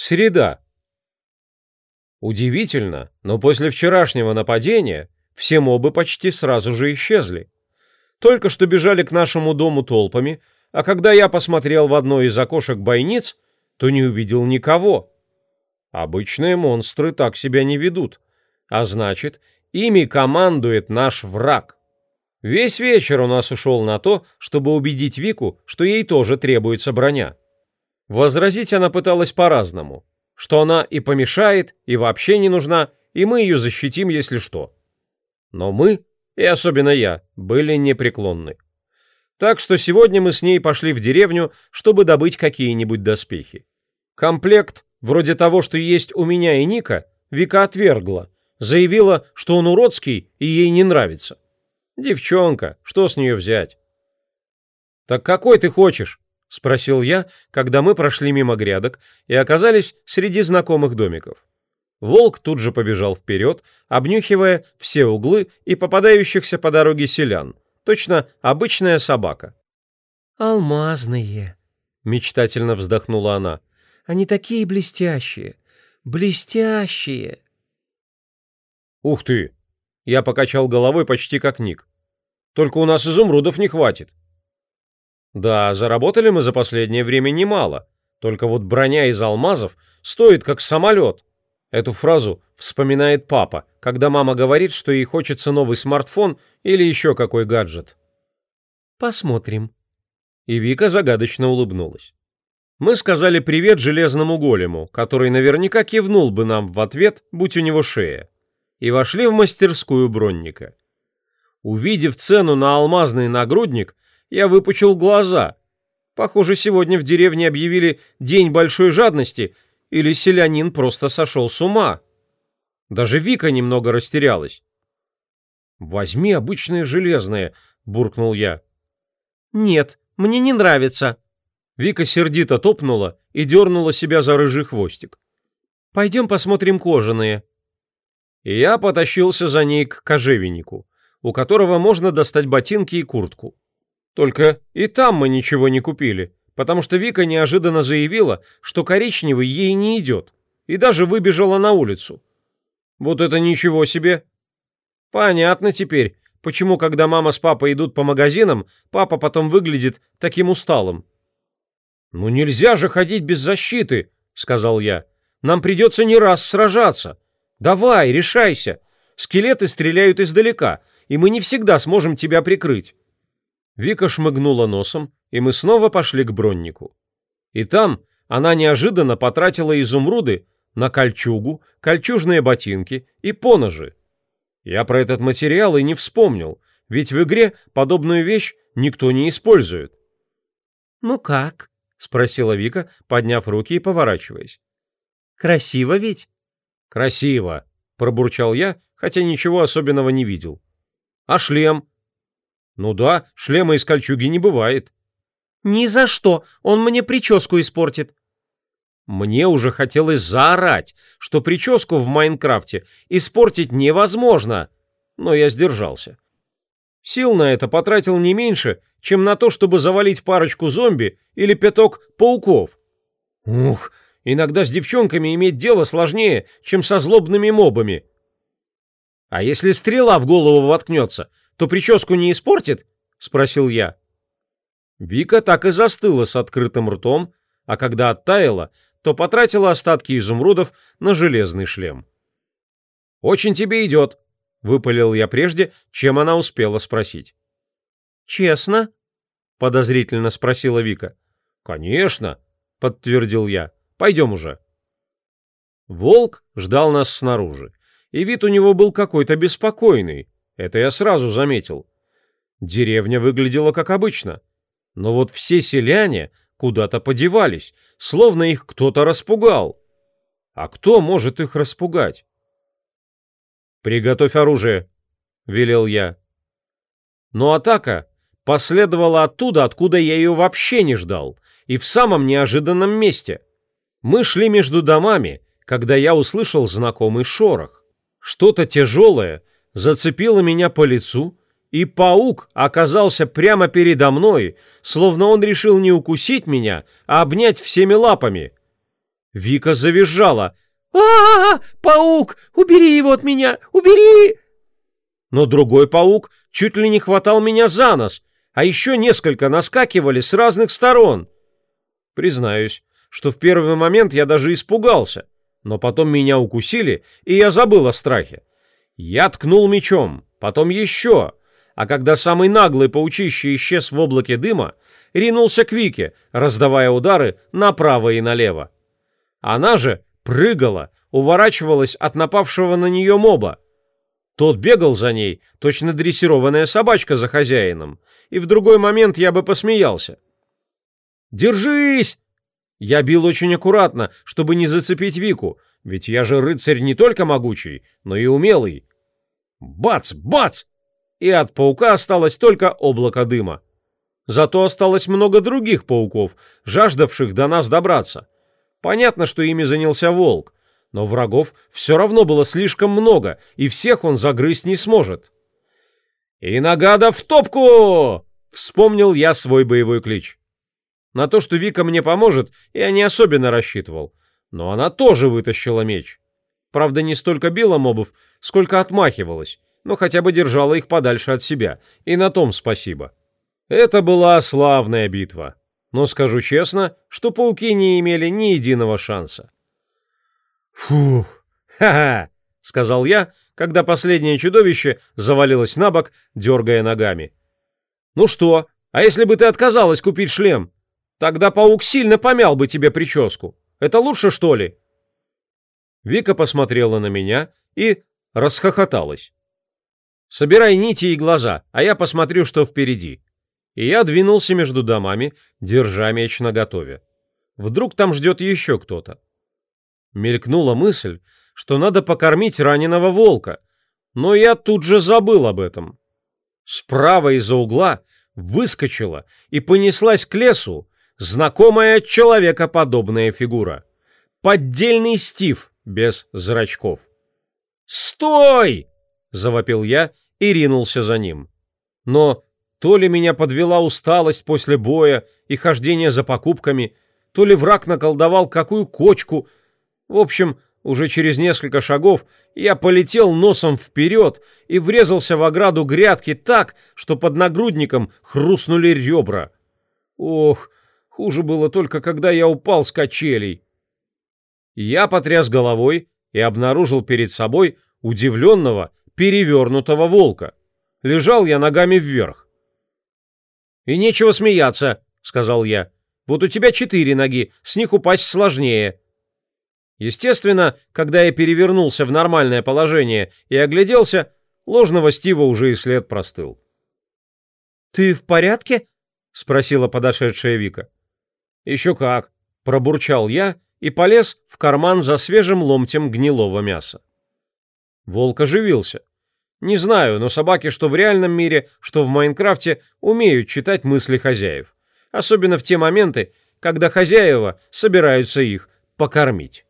Среда. Удивительно, но после вчерашнего нападения все мобы почти сразу же исчезли. Только что бежали к нашему дому толпами, а когда я посмотрел в одно из окошек бойниц, то не увидел никого. Обычные монстры так себя не ведут, а значит, ими командует наш враг. Весь вечер у нас ушел на то, чтобы убедить Вику, что ей тоже требуется броня. Возразить она пыталась по-разному, что она и помешает, и вообще не нужна, и мы ее защитим, если что. Но мы, и особенно я, были непреклонны. Так что сегодня мы с ней пошли в деревню, чтобы добыть какие-нибудь доспехи. Комплект, вроде того, что есть у меня и Ника, Вика отвергла, заявила, что он уродский и ей не нравится. Девчонка, что с нее взять? «Так какой ты хочешь?» — спросил я, когда мы прошли мимо грядок и оказались среди знакомых домиков. Волк тут же побежал вперед, обнюхивая все углы и попадающихся по дороге селян. Точно обычная собака. «Алмазные!» — мечтательно вздохнула она. «Они такие блестящие! Блестящие!» «Ух ты!» — я покачал головой почти как Ник. «Только у нас изумрудов не хватит!» Да, заработали мы за последнее время немало. Только вот броня из алмазов стоит как самолет. Эту фразу вспоминает папа, когда мама говорит, что ей хочется новый смартфон или еще какой гаджет. «Посмотрим». И Вика загадочно улыбнулась. Мы сказали привет железному голему, который наверняка кивнул бы нам в ответ, будь у него шея, и вошли в мастерскую бронника. Увидев цену на алмазный нагрудник, я выпучил глаза. Похоже, сегодня в деревне объявили День большой жадности, или селянин просто сошел с ума. Даже Вика немного растерялась. «Возьми обычные железные», — буркнул я. «Нет, мне не нравится». Вика сердито топнула и дернула себя за рыжий хвостик. «Пойдем посмотрим кожаные». Я потащился за ней к кожевеннику, у которого можно достать ботинки и куртку. Только и там мы ничего не купили, потому что Вика неожиданно заявила, что коричневый ей не идет, и даже выбежала на улицу. Вот это ничего себе! Понятно теперь, почему, когда мама с папой идут по магазинам, папа потом выглядит таким усталым. «Ну нельзя же ходить без защиты», — сказал я. «Нам придется не раз сражаться. Давай, решайся. Скелеты стреляют издалека, и мы не всегда сможем тебя прикрыть». Вика шмыгнула носом, и мы снова пошли к броннику. И там она неожиданно потратила изумруды на кольчугу, кольчужные ботинки и поножи. Я про этот материал и не вспомнил, ведь в игре подобную вещь никто не использует. «Ну как?» — спросила Вика, подняв руки и поворачиваясь. «Красиво ведь?» «Красиво», — пробурчал я, хотя ничего особенного не видел. «А шлем?» Ну да, шлема из кольчуги не бывает. Ни за что, он мне прическу испортит. Мне уже хотелось заорать, что прическу в Майнкрафте испортить невозможно, но я сдержался. Сил на это потратил не меньше, чем на то, чтобы завалить парочку зомби или пяток пауков. Ух, иногда с девчонками иметь дело сложнее, чем со злобными мобами. А если стрела в голову воткнется, то прическу не испортит?» — спросил я. Вика так и застыла с открытым ртом, а когда оттаяла, то потратила остатки изумрудов на железный шлем. «Очень тебе идет», — выпалил я прежде, чем она успела спросить. «Честно?» — подозрительно спросила Вика. «Конечно», — подтвердил я. «Пойдем уже». Волк ждал нас снаружи, и вид у него был какой-то беспокойный, это я сразу заметил. Деревня выглядела как обычно. Но вот все селяне куда-то подевались, словно их кто-то распугал. А кто может их распугать? «Приготовь оружие», — велел я. Но атака последовала оттуда, откуда я ее вообще не ждал, и в самом неожиданном месте. Мы шли между домами, когда я услышал знакомый шорох. Что-то тяжелое зацепила меня по лицу, и паук оказался прямо передо мной, словно он решил не укусить меня, а обнять всеми лапами. Вика завизжала. а, -а, -а Паук! Убери его от меня! Убери!» Но другой паук чуть ли не хватал меня за нос, а еще несколько наскакивали с разных сторон. Признаюсь, что в первый момент я даже испугался, но потом меня укусили, и я забыл о страхе. Я ткнул мечом, потом еще, а когда самый наглый паучище исчез в облаке дыма, ринулся к Вике, раздавая удары направо и налево. Она же прыгала, уворачивалась от напавшего на нее моба. Тот бегал за ней, точно дрессированная собачка за хозяином, и в другой момент я бы посмеялся. «Держись!» Я бил очень аккуратно, чтобы не зацепить Вику, ведь я же рыцарь не только могучий, но и умелый, Бац! Бац! И от паука осталось только облако дыма. Зато осталось много других пауков, жаждавших до нас добраться. Понятно, что ими занялся волк, но врагов все равно было слишком много, и всех он загрызть не сможет. «И нагада в топку!» — вспомнил я свой боевой клич. На то, что Вика мне поможет, я не особенно рассчитывал, но она тоже вытащила меч. Правда, не столько била мобов, сколько отмахивалась, но хотя бы держала их подальше от себя, и на том спасибо. Это была славная битва, но скажу честно, что пауки не имели ни единого шанса. «Фух, ха-ха!» — сказал я, когда последнее чудовище завалилось на бок, дергая ногами. «Ну что, а если бы ты отказалась купить шлем? Тогда паук сильно помял бы тебе прическу. Это лучше, что ли?» Вика посмотрела на меня и расхохоталась. «Собирай нити и глаза, а я посмотрю, что впереди». И я двинулся между домами, держа меч наготове. Вдруг там ждет еще кто-то. Мелькнула мысль, что надо покормить раненого волка, но я тут же забыл об этом. Справа из-за угла выскочила и понеслась к лесу знакомая человекоподобная фигура. Поддельный Стив — без зрачков. «Стой!» — завопил я и ринулся за ним. Но то ли меня подвела усталость после боя и хождения за покупками, то ли враг наколдовал какую кочку. В общем, уже через несколько шагов я полетел носом вперед и врезался в ограду грядки так, что под нагрудником хрустнули ребра. Ох, хуже было только, когда я упал с качелей. Я потряс головой и обнаружил перед собой удивленного, перевернутого волка. Лежал я ногами вверх. «И нечего смеяться», — сказал я. «Вот у тебя четыре ноги, с них упасть сложнее». Естественно, когда я перевернулся в нормальное положение и огляделся, ложного Стива уже и след простыл. «Ты в порядке?» — спросила подошедшая Вика. «Еще как!» — пробурчал я и полез в карман за свежим ломтем гнилого мяса. Волк оживился. Не знаю, но собаки, что в реальном мире, что в Майнкрафте, умеют читать мысли хозяев. Особенно в те моменты, когда хозяева собираются их покормить.